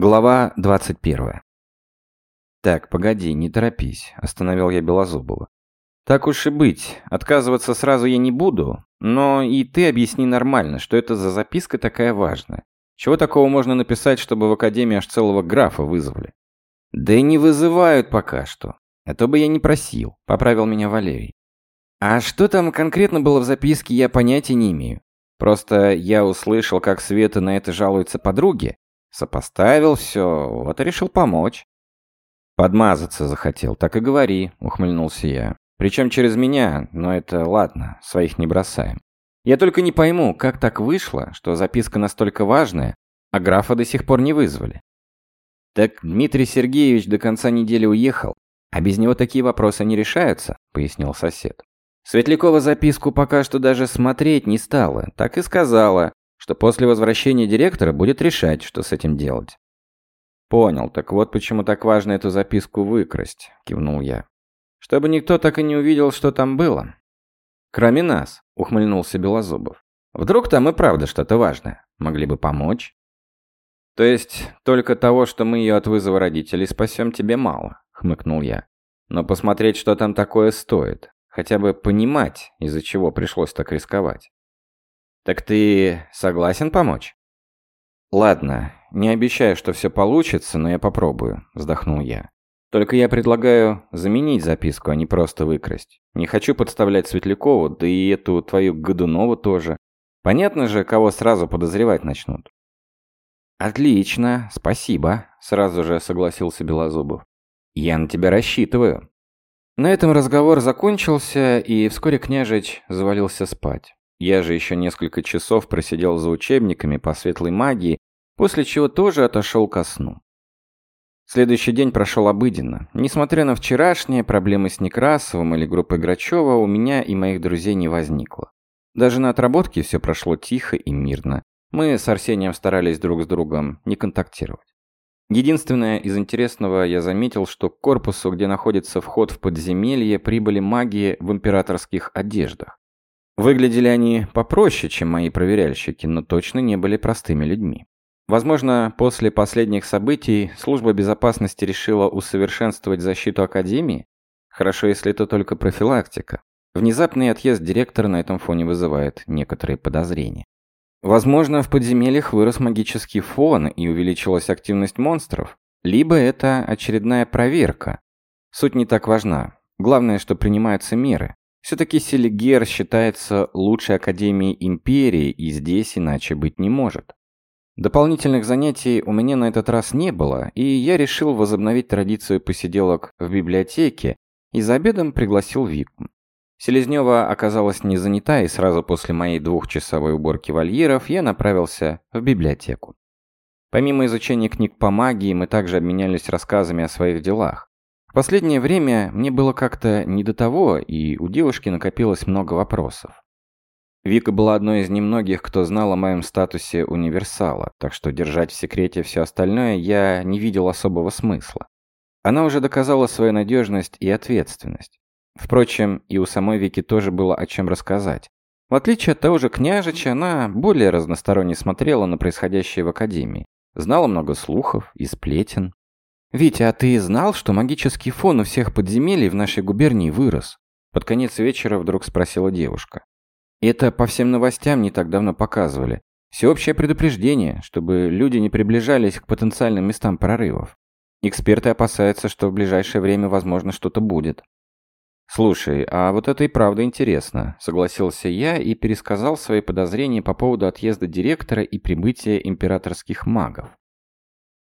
Глава 21. «Так, погоди, не торопись», – остановил я Белозубова. «Так уж и быть, отказываться сразу я не буду, но и ты объясни нормально, что это за записка такая важная. Чего такого можно написать, чтобы в Академии аж целого графа вызвали?» «Да и не вызывают пока что. А то бы я не просил», – поправил меня Валерий. «А что там конкретно было в записке, я понятия не имею. Просто я услышал, как Света на это жалуется подруге, Сопоставил все, вот и решил помочь. Подмазаться захотел, так и говори, ухмыльнулся я. Причем через меня, но это ладно, своих не бросаем. Я только не пойму, как так вышло, что записка настолько важная, а графа до сих пор не вызвали. Так Дмитрий Сергеевич до конца недели уехал, а без него такие вопросы не решаются, пояснил сосед. Светлякова записку пока что даже смотреть не стала, так и сказала, что после возвращения директора будет решать, что с этим делать. «Понял, так вот почему так важно эту записку выкрасть», – кивнул я. «Чтобы никто так и не увидел, что там было». «Кроме нас», – ухмыльнулся Белозубов. «Вдруг там и правда что-то важное? Могли бы помочь?» «То есть, только того, что мы ее от вызова родителей спасем, тебе мало», – хмыкнул я. «Но посмотреть, что там такое, стоит. Хотя бы понимать, из-за чего пришлось так рисковать». «Так ты согласен помочь?» «Ладно, не обещаю, что все получится, но я попробую», – вздохнул я. «Только я предлагаю заменить записку, а не просто выкрасть. Не хочу подставлять Светлякову, да и эту твою Годунову тоже. Понятно же, кого сразу подозревать начнут». «Отлично, спасибо», – сразу же согласился Белозубов. «Я на тебя рассчитываю». На этом разговор закончился, и вскоре княжич завалился спать. Я же еще несколько часов просидел за учебниками по светлой магии, после чего тоже отошел ко сну. Следующий день прошел обыденно. Несмотря на вчерашние проблемы с Некрасовым или группой Грачева, у меня и моих друзей не возникло. Даже на отработке все прошло тихо и мирно. Мы с Арсением старались друг с другом не контактировать. Единственное из интересного я заметил, что к корпусу, где находится вход в подземелье, прибыли маги в императорских одеждах. Выглядели они попроще, чем мои проверяльщики, но точно не были простыми людьми. Возможно, после последних событий служба безопасности решила усовершенствовать защиту Академии? Хорошо, если это только профилактика. Внезапный отъезд директора на этом фоне вызывает некоторые подозрения. Возможно, в подземельях вырос магический фон и увеличилась активность монстров. Либо это очередная проверка. Суть не так важна. Главное, что принимаются меры. Все-таки Селигер считается лучшей академией империи, и здесь иначе быть не может. Дополнительных занятий у меня на этот раз не было, и я решил возобновить традицию посиделок в библиотеке и за обедом пригласил Вику. Селезнева оказалась не занята, и сразу после моей двухчасовой уборки вольеров я направился в библиотеку. Помимо изучения книг по магии, мы также обменялись рассказами о своих делах. В последнее время мне было как-то не до того, и у девушки накопилось много вопросов. Вика была одной из немногих, кто знал о моем статусе универсала, так что держать в секрете все остальное я не видел особого смысла. Она уже доказала свою надежность и ответственность. Впрочем, и у самой Вики тоже было о чем рассказать. В отличие от того же княжича, она более разносторонне смотрела на происходящее в Академии. Знала много слухов и сплетен. «Витя, а ты знал, что магический фон у всех подземелий в нашей губернии вырос?» Под конец вечера вдруг спросила девушка. «Это по всем новостям не так давно показывали. Всеобщее предупреждение, чтобы люди не приближались к потенциальным местам прорывов. Эксперты опасаются, что в ближайшее время, возможно, что-то будет». «Слушай, а вот это и правда интересно», — согласился я и пересказал свои подозрения по поводу отъезда директора и прибытия императорских магов.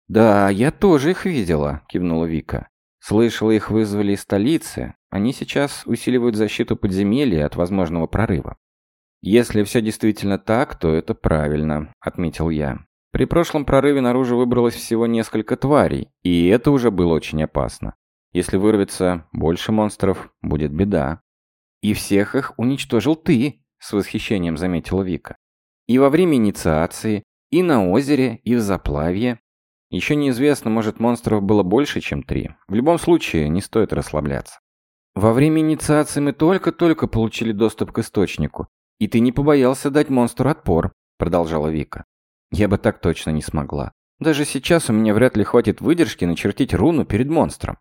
«Да, я тоже их видела», – кивнула Вика. «Слышала, их вызвали из столицы. Они сейчас усиливают защиту подземелья от возможного прорыва». «Если все действительно так, то это правильно», – отметил я. При прошлом прорыве наружу выбралось всего несколько тварей, и это уже было очень опасно. Если вырвется больше монстров, будет беда. «И всех их уничтожил ты», – с восхищением заметила Вика. «И во время инициации, и на озере, и в заплавье. Еще неизвестно, может монстров было больше, чем три. В любом случае, не стоит расслабляться. Во время инициации мы только-только получили доступ к источнику. И ты не побоялся дать монстру отпор, продолжала Вика. Я бы так точно не смогла. Даже сейчас у меня вряд ли хватит выдержки начертить руну перед монстром.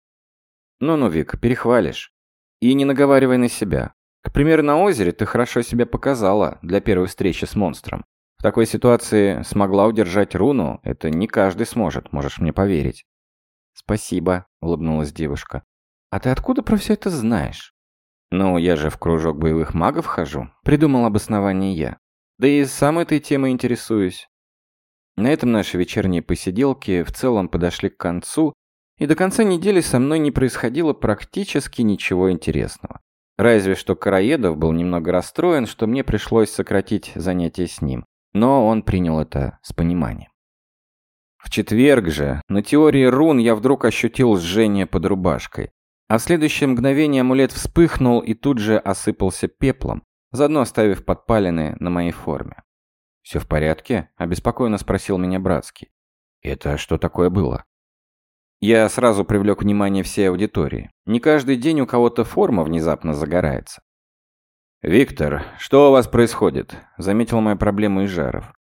Ну-ну, Вик, перехвалишь. И не наговаривай на себя. К примеру, на озере ты хорошо себя показала для первой встречи с монстром. Такой ситуации смогла удержать руну, это не каждый сможет, можешь мне поверить. Спасибо, улыбнулась девушка. А ты откуда про все это знаешь? Ну, я же в кружок боевых магов хожу, придумал обоснование я. Да и сам этой темой интересуюсь. На этом наши вечерние посиделки в целом подошли к концу, и до конца недели со мной не происходило практически ничего интересного. Разве что Караедов был немного расстроен, что мне пришлось сократить занятия с ним, но он принял это с пониманием. В четверг же на теории рун я вдруг ощутил жжение под рубашкой, а в следующее мгновение амулет вспыхнул и тут же осыпался пеплом, заодно оставив подпалины на моей форме. «Все в порядке?» – обеспокоенно спросил меня Братский. «Это что такое было?» Я сразу привлек внимание всей аудитории. Не каждый день у кого-то форма внезапно загорается. «Виктор, что у вас происходит?» – заметил мою проблему Ижаров.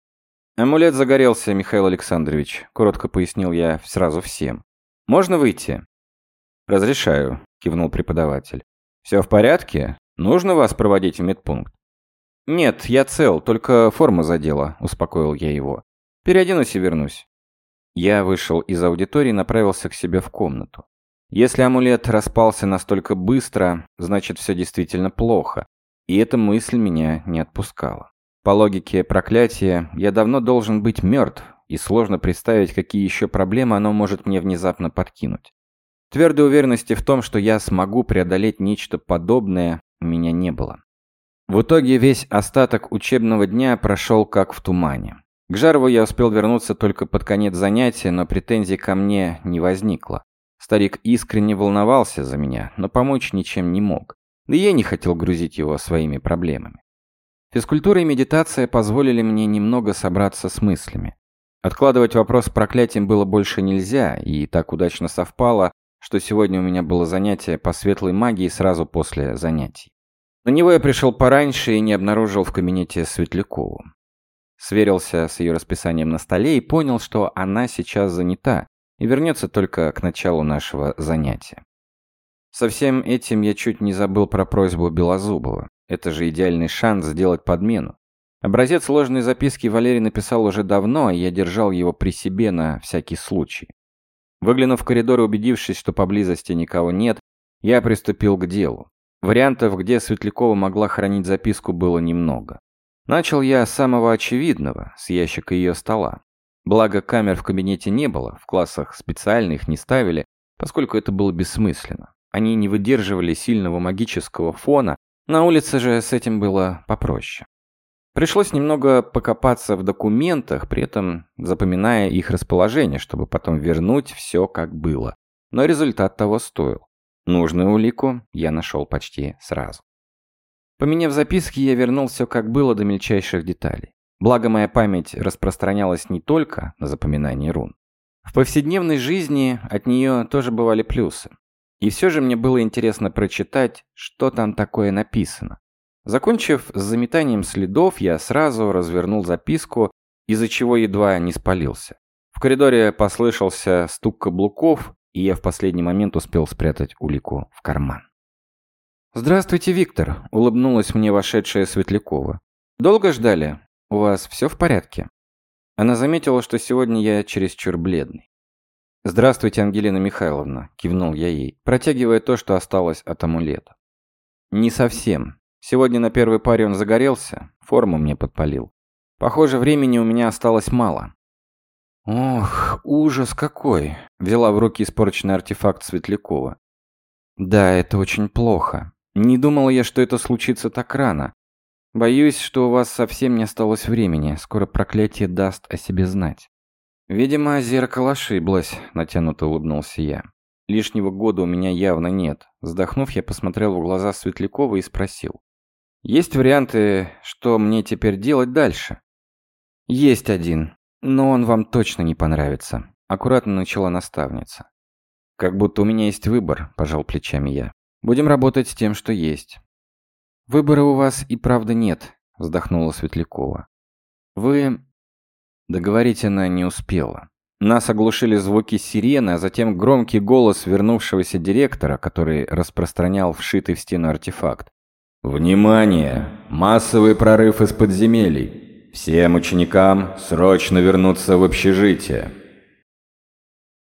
«Амулет загорелся, Михаил Александрович», – коротко пояснил я сразу всем. «Можно выйти?» «Разрешаю», – кивнул преподаватель. «Все в порядке? Нужно вас проводить в медпункт?» «Нет, я цел, только форма задела», – успокоил я его. «Переоденусь и вернусь». Я вышел из аудитории и направился к себе в комнату. Если амулет распался настолько быстро, значит все действительно плохо. И эта мысль меня не отпускала. По логике проклятия, я давно должен быть мертв, и сложно представить, какие еще проблемы оно может мне внезапно подкинуть. Твердой уверенности в том, что я смогу преодолеть нечто подобное, у меня не было. В итоге весь остаток учебного дня прошел как в тумане. К Жарову я успел вернуться только под конец занятия, но претензий ко мне не возникло. Старик искренне волновался за меня, но помочь ничем не мог. Да я не хотел грузить его своими проблемами. Физкультура и медитация позволили мне немного собраться с мыслями. Откладывать вопрос с проклятием было больше нельзя, и так удачно совпало, что сегодня у меня было занятие по светлой магии сразу после занятий. На него я пришел пораньше и не обнаружил в кабинете Светлякову. Сверился с ее расписанием на столе и понял, что она сейчас занята и вернется только к началу нашего занятия. Со всем этим я чуть не забыл про просьбу Белозубова. Это же идеальный шанс сделать подмену. Образец сложной записки Валерий написал уже давно, и я держал его при себе на всякий случай. Выглянув в коридор и убедившись, что поблизости никого нет, я приступил к делу. Вариантов, где Светлякова могла хранить записку, было немного. Начал я с самого очевидного, с ящика ее стола. Благо, камер в кабинете не было, в классах специально их не ставили, поскольку это было бессмысленно. Они не выдерживали сильного магического фона, на улице же с этим было попроще. Пришлось немного покопаться в документах, при этом запоминая их расположение, чтобы потом вернуть все как было. Но результат того стоил. Нужную улику я нашел почти сразу. Поменяв записки, я вернул все как было до мельчайших деталей. Благо моя память распространялась не только на запоминание рун. В повседневной жизни от нее тоже бывали плюсы. И все же мне было интересно прочитать, что там такое написано. Закончив с заметанием следов, я сразу развернул записку, из-за чего едва не спалился. В коридоре послышался стук каблуков, и я в последний момент успел спрятать улику в карман. «Здравствуйте, Виктор», — улыбнулась мне вошедшая Светлякова. «Долго ждали? У вас все в порядке?» Она заметила, что сегодня я чересчур бледный. «Здравствуйте, Ангелина Михайловна», — кивнул я ей, протягивая то, что осталось от амулета. «Не совсем. Сегодня на первой паре он загорелся, форму мне подпалил. Похоже, времени у меня осталось мало. «Ох, ужас какой!» – взяла в руки испорченный артефакт Светлякова. «Да, это очень плохо. Не думала я, что это случится так рано. Боюсь, что у вас совсем не осталось времени. Скоро проклятие даст о себе знать». «Видимо, зеркало ошиблось», – натянуто улыбнулся я. «Лишнего года у меня явно нет». Вздохнув, я посмотрел в глаза Светлякова и спросил. «Есть варианты, что мне теперь делать дальше?» «Есть один. «Но он вам точно не понравится», – аккуратно начала наставница. «Как будто у меня есть выбор», – пожал плечами я. «Будем работать с тем, что есть». «Выбора у вас и правда нет», – вздохнула Светлякова. «Вы...» Договорить она не успела. Нас оглушили звуки сирены, а затем громкий голос вернувшегося директора, который распространял вшитый в стену артефакт. «Внимание! Массовый прорыв из подземелий! Всем ученикам срочно вернуться в общежитие!»